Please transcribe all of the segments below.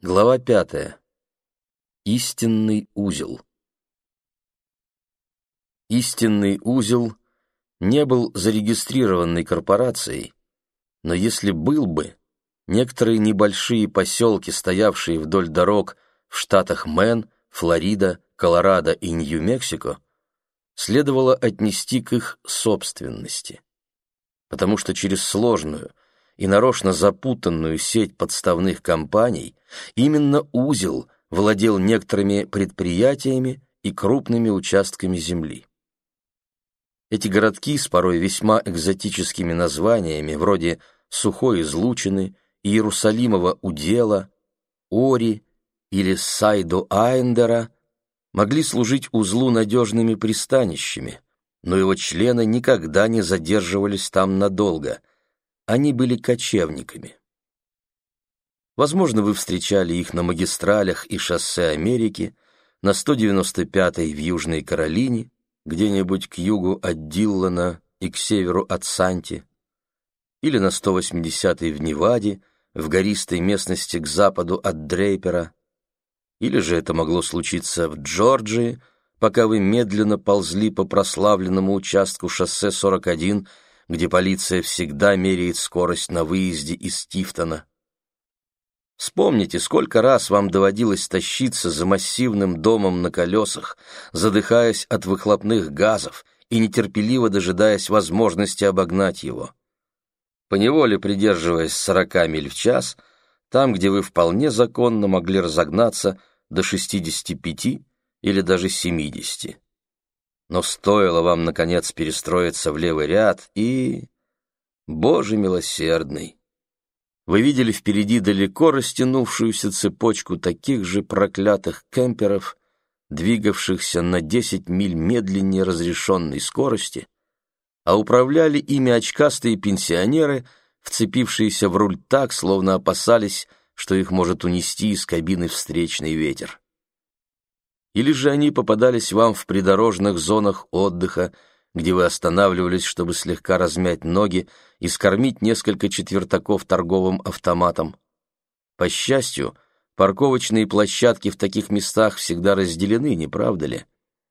Глава пятая. Истинный узел. Истинный узел не был зарегистрированной корпорацией, но если был бы, некоторые небольшие поселки, стоявшие вдоль дорог в штатах Мэн, Флорида, Колорадо и Нью-Мексико, следовало отнести к их собственности, потому что через сложную и нарочно запутанную сеть подставных компаний именно узел владел некоторыми предприятиями и крупными участками земли. Эти городки с порой весьма экзотическими названиями, вроде Сухой излучины, Иерусалимова удела, Ори или Сайдо Айндера, могли служить узлу надежными пристанищами, но его члены никогда не задерживались там надолго, они были кочевниками. Возможно, вы встречали их на магистралях и шоссе Америки, на 195-й в Южной Каролине, где-нибудь к югу от Диллана и к северу от Санти, или на 180-й в Неваде, в гористой местности к западу от Дрейпера, или же это могло случиться в Джорджии, пока вы медленно ползли по прославленному участку шоссе 41, где полиция всегда меряет скорость на выезде из Тифтона. Вспомните, сколько раз вам доводилось тащиться за массивным домом на колесах, задыхаясь от выхлопных газов и нетерпеливо дожидаясь возможности обогнать его. Поневоле придерживаясь 40 миль в час, там, где вы вполне законно могли разогнаться до 65 или даже 70. Но стоило вам, наконец, перестроиться в левый ряд, и... Боже милосердный! Вы видели впереди далеко растянувшуюся цепочку таких же проклятых кемперов, двигавшихся на 10 миль медленнее разрешенной скорости, а управляли ими очкастые пенсионеры, вцепившиеся в руль так, словно опасались, что их может унести из кабины встречный ветер. Или же они попадались вам в придорожных зонах отдыха, где вы останавливались, чтобы слегка размять ноги и скормить несколько четвертаков торговым автоматом. По счастью, парковочные площадки в таких местах всегда разделены, не правда ли?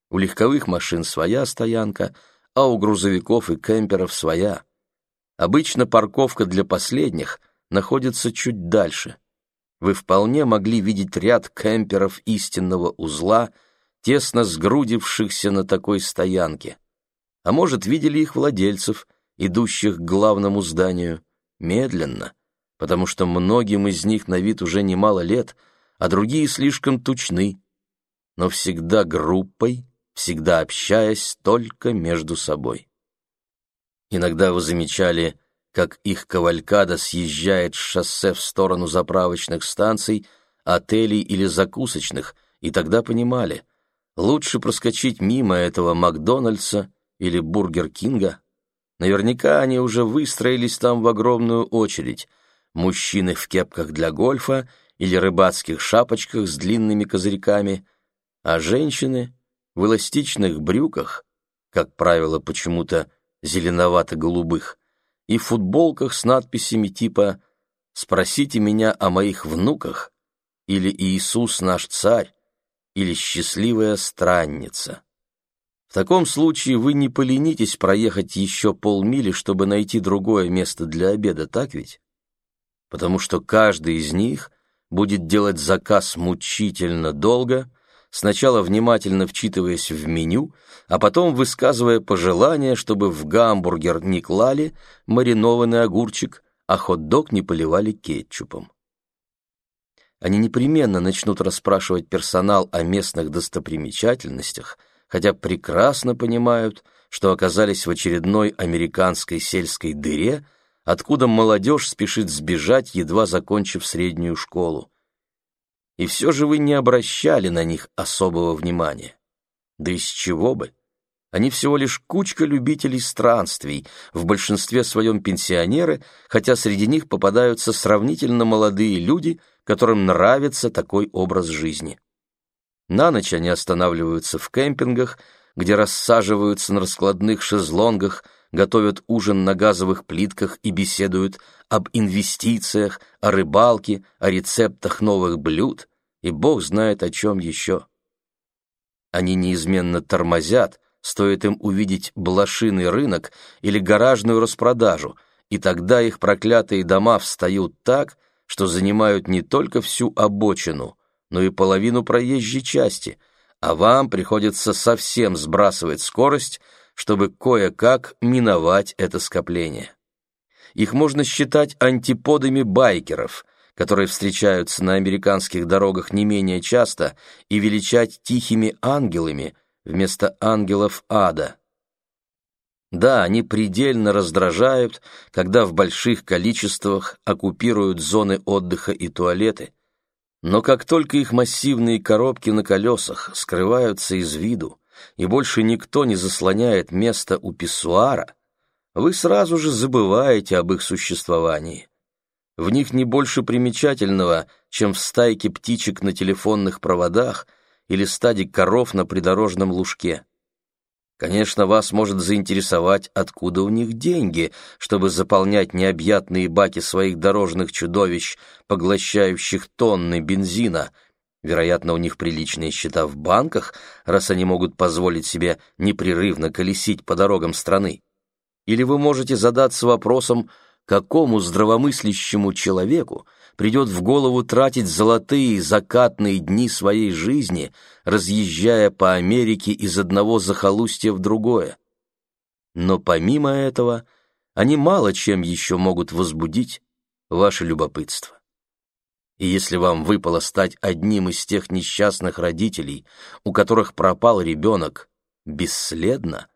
У легковых машин своя стоянка, а у грузовиков и кемперов своя. Обычно парковка для последних находится чуть дальше. Вы вполне могли видеть ряд кемперов истинного узла, тесно сгрудившихся на такой стоянке а может, видели их владельцев, идущих к главному зданию, медленно, потому что многим из них на вид уже немало лет, а другие слишком тучны, но всегда группой, всегда общаясь только между собой. Иногда вы замечали, как их кавалькада съезжает с шоссе в сторону заправочных станций, отелей или закусочных, и тогда понимали, лучше проскочить мимо этого Макдональдса или Бургер Кинга. Наверняка они уже выстроились там в огромную очередь. Мужчины в кепках для гольфа или рыбацких шапочках с длинными козырьками, а женщины в эластичных брюках, как правило, почему-то зеленовато-голубых, и футболках с надписями типа «Спросите меня о моих внуках» или «Иисус наш царь» или «Счастливая странница». В таком случае вы не поленитесь проехать еще полмили, чтобы найти другое место для обеда, так ведь? Потому что каждый из них будет делать заказ мучительно долго, сначала внимательно вчитываясь в меню, а потом высказывая пожелание, чтобы в гамбургер не клали маринованный огурчик, а хот-дог не поливали кетчупом. Они непременно начнут расспрашивать персонал о местных достопримечательностях, хотя прекрасно понимают, что оказались в очередной американской сельской дыре, откуда молодежь спешит сбежать, едва закончив среднюю школу. И все же вы не обращали на них особого внимания. Да из чего бы? Они всего лишь кучка любителей странствий, в большинстве своем пенсионеры, хотя среди них попадаются сравнительно молодые люди, которым нравится такой образ жизни. На ночь они останавливаются в кемпингах, где рассаживаются на раскладных шезлонгах, готовят ужин на газовых плитках и беседуют об инвестициях, о рыбалке, о рецептах новых блюд, и бог знает о чем еще. Они неизменно тормозят, стоит им увидеть блошиный рынок или гаражную распродажу, и тогда их проклятые дома встают так, что занимают не только всю обочину, но и половину проезжей части, а вам приходится совсем сбрасывать скорость, чтобы кое-как миновать это скопление. Их можно считать антиподами байкеров, которые встречаются на американских дорогах не менее часто, и величать тихими ангелами вместо ангелов ада. Да, они предельно раздражают, когда в больших количествах оккупируют зоны отдыха и туалеты, но как только их массивные коробки на колесах скрываются из виду, и больше никто не заслоняет место у писсуара, вы сразу же забываете об их существовании. В них не больше примечательного, чем в стайке птичек на телефонных проводах или стаде коров на придорожном лужке. Конечно, вас может заинтересовать, откуда у них деньги, чтобы заполнять необъятные баки своих дорожных чудовищ, поглощающих тонны бензина. Вероятно, у них приличные счета в банках, раз они могут позволить себе непрерывно колесить по дорогам страны. Или вы можете задаться вопросом, какому здравомыслящему человеку придет в голову тратить золотые закатные дни своей жизни, разъезжая по Америке из одного захолустья в другое. Но помимо этого, они мало чем еще могут возбудить ваше любопытство. И если вам выпало стать одним из тех несчастных родителей, у которых пропал ребенок, бесследно,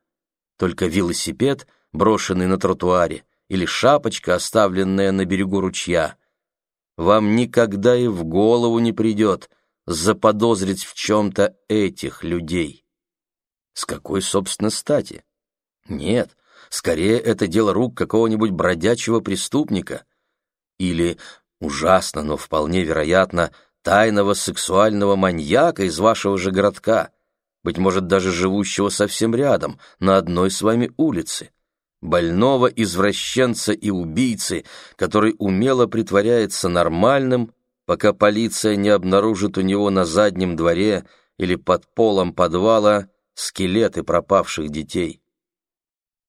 только велосипед, брошенный на тротуаре, или шапочка, оставленная на берегу ручья, вам никогда и в голову не придет заподозрить в чем-то этих людей. С какой, собственно, стати? Нет, скорее это дело рук какого-нибудь бродячего преступника или, ужасно, но вполне вероятно, тайного сексуального маньяка из вашего же городка, быть может, даже живущего совсем рядом, на одной с вами улице больного извращенца и убийцы, который умело притворяется нормальным, пока полиция не обнаружит у него на заднем дворе или под полом подвала скелеты пропавших детей.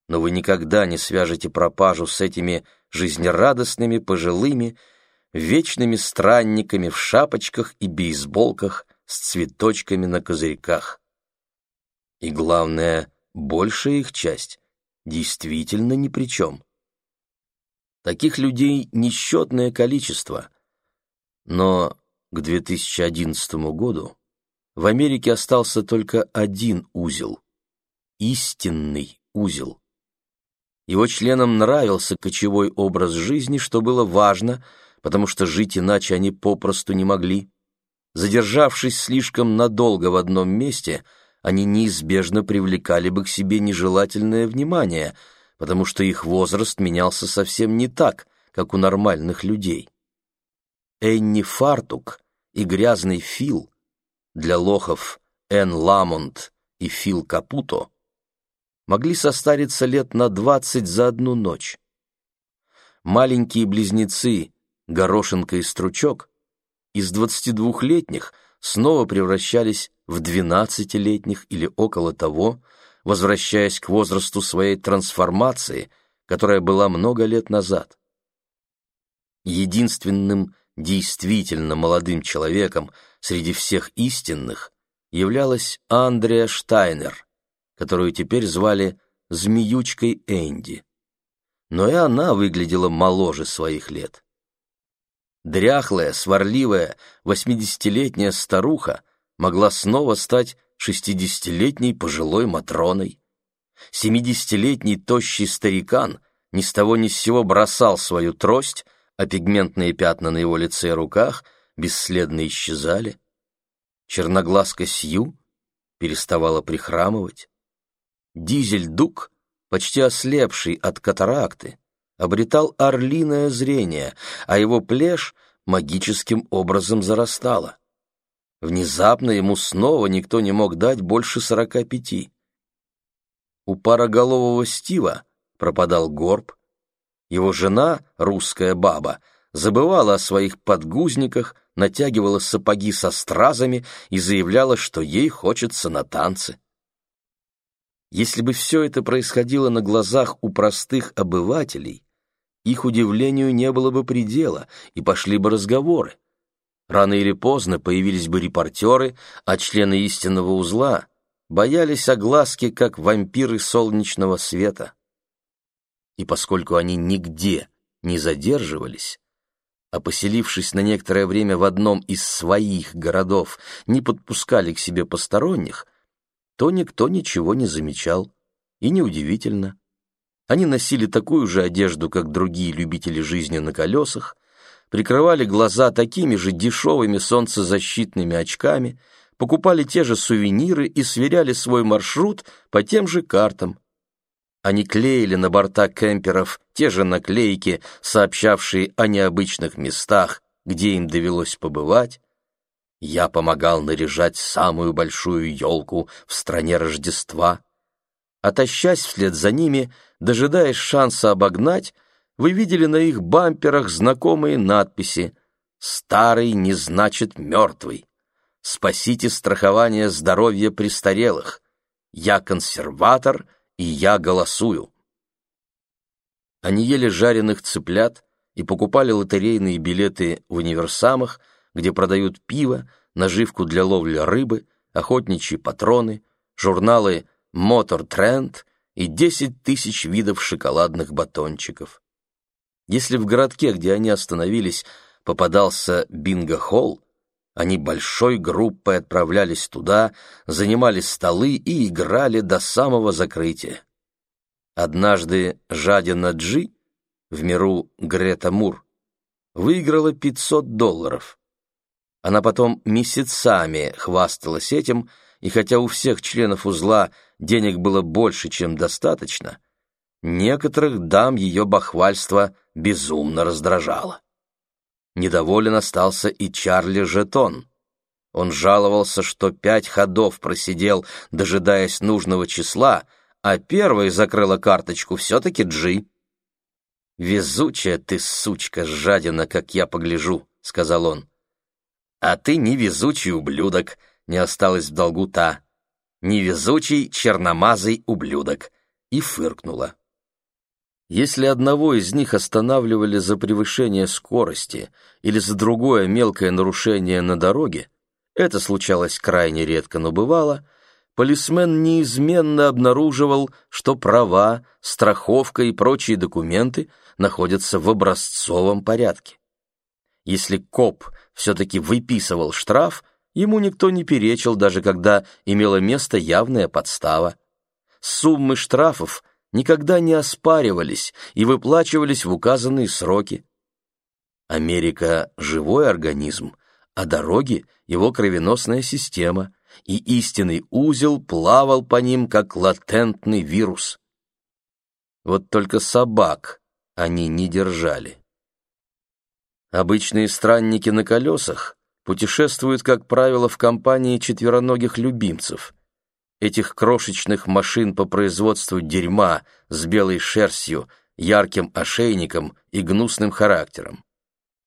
Но вы никогда не свяжете пропажу с этими жизнерадостными пожилыми, вечными странниками в шапочках и бейсболках с цветочками на козырьках. И главное, большая их часть действительно ни при чем. Таких людей несчетное количество, но к 2011 году в Америке остался только один узел, истинный узел. Его членам нравился кочевой образ жизни, что было важно, потому что жить иначе они попросту не могли. Задержавшись слишком надолго в одном месте – они неизбежно привлекали бы к себе нежелательное внимание, потому что их возраст менялся совсем не так, как у нормальных людей. Энни Фартук и грязный Фил для лохов Энн Ламонт и Фил Капуто могли состариться лет на двадцать за одну ночь. Маленькие близнецы Горошинка и Стручок из двадцати двухлетних снова превращались в двенадцатилетних или около того, возвращаясь к возрасту своей трансформации, которая была много лет назад. Единственным действительно молодым человеком среди всех истинных являлась Андреа Штайнер, которую теперь звали «Змеючкой Энди». Но и она выглядела моложе своих лет. Дряхлая, сварливая, восьмидесятилетняя старуха могла снова стать шестидесятилетней пожилой Матроной. Семидесятилетний тощий старикан ни с того ни с сего бросал свою трость, а пигментные пятна на его лице и руках бесследно исчезали. Черноглазка Сью переставала прихрамывать. Дизель-дук, почти ослепший от катаракты, обретал орлиное зрение, а его плешь магическим образом зарастала. Внезапно ему снова никто не мог дать больше сорока пяти. У пароголового Стива пропадал горб. Его жена, русская баба, забывала о своих подгузниках, натягивала сапоги со стразами и заявляла, что ей хочется на танцы. Если бы все это происходило на глазах у простых обывателей, их удивлению не было бы предела, и пошли бы разговоры. Рано или поздно появились бы репортеры, а члены истинного узла боялись огласки, как вампиры солнечного света. И поскольку они нигде не задерживались, а поселившись на некоторое время в одном из своих городов, не подпускали к себе посторонних, то никто ничего не замечал. И неудивительно. Они носили такую же одежду, как другие любители жизни на колесах, прикрывали глаза такими же дешевыми солнцезащитными очками, покупали те же сувениры и сверяли свой маршрут по тем же картам. Они клеили на борта кемперов те же наклейки, сообщавшие о необычных местах, где им довелось побывать. Я помогал наряжать самую большую елку в стране Рождества. Отощась вслед за ними, дожидаясь шанса обогнать, вы видели на их бамперах знакомые надписи «Старый не значит мертвый», «Спасите страхование здоровья престарелых», «Я консерватор», и я голосую. Они ели жареных цыплят и покупали лотерейные билеты в универсамах, где продают пиво, наживку для ловли рыбы, охотничьи патроны, журналы «Мотор Тренд» и 10 тысяч видов шоколадных батончиков. Если в городке, где они остановились, попадался бинго-холл, они большой группой отправлялись туда, занимали столы и играли до самого закрытия. Однажды Жадина Джи, в миру Грета Мур, выиграла 500 долларов. Она потом месяцами хвасталась этим, и хотя у всех членов узла денег было больше, чем достаточно, некоторых дам ее бахвальство безумно раздражало. Недоволен остался и Чарли Жетон. Он жаловался, что пять ходов просидел, дожидаясь нужного числа, а первой закрыла карточку все-таки Джи. «Везучая ты, сучка, жадина, как я погляжу», — сказал он. «А ты невезучий ублюдок», — не осталось в долгу та. «Невезучий черномазый ублюдок», — и фыркнула. Если одного из них останавливали за превышение скорости или за другое мелкое нарушение на дороге, это случалось крайне редко, но бывало, полисмен неизменно обнаруживал, что права, страховка и прочие документы находятся в образцовом порядке. Если коп все-таки выписывал штраф, ему никто не перечил, даже когда имела место явная подстава. Суммы штрафов – никогда не оспаривались и выплачивались в указанные сроки. Америка — живой организм, а дороги — его кровеносная система, и истинный узел плавал по ним, как латентный вирус. Вот только собак они не держали. Обычные странники на колесах путешествуют, как правило, в компании четвероногих любимцев — этих крошечных машин по производству дерьма с белой шерстью, ярким ошейником и гнусным характером.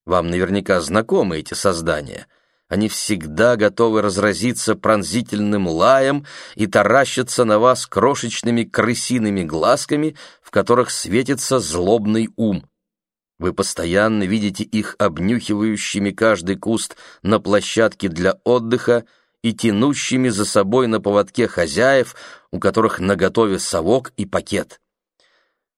Вам наверняка знакомы эти создания. Они всегда готовы разразиться пронзительным лаем и таращатся на вас крошечными крысиными глазками, в которых светится злобный ум. Вы постоянно видите их обнюхивающими каждый куст на площадке для отдыха, и тянущими за собой на поводке хозяев, у которых наготове совок и пакет.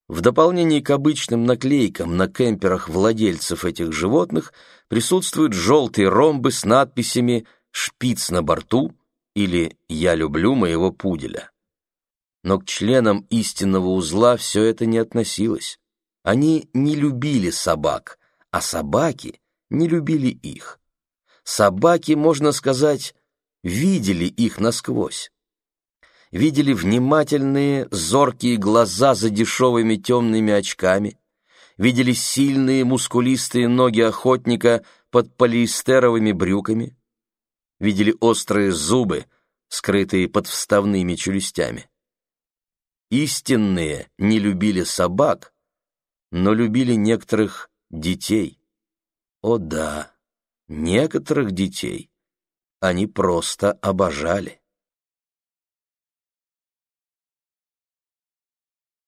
В дополнение к обычным наклейкам на кемперах владельцев этих животных присутствуют желтые ромбы с надписями «Шпиц на борту» или «Я люблю моего пуделя». Но к членам истинного узла все это не относилось. Они не любили собак, а собаки не любили их. Собаки, можно сказать, видели их насквозь. Видели внимательные, зоркие глаза за дешевыми темными очками, видели сильные, мускулистые ноги охотника под полиэстеровыми брюками, видели острые зубы, скрытые под вставными челюстями. Истинные не любили собак, но любили некоторых детей. О да, некоторых детей они просто обожали.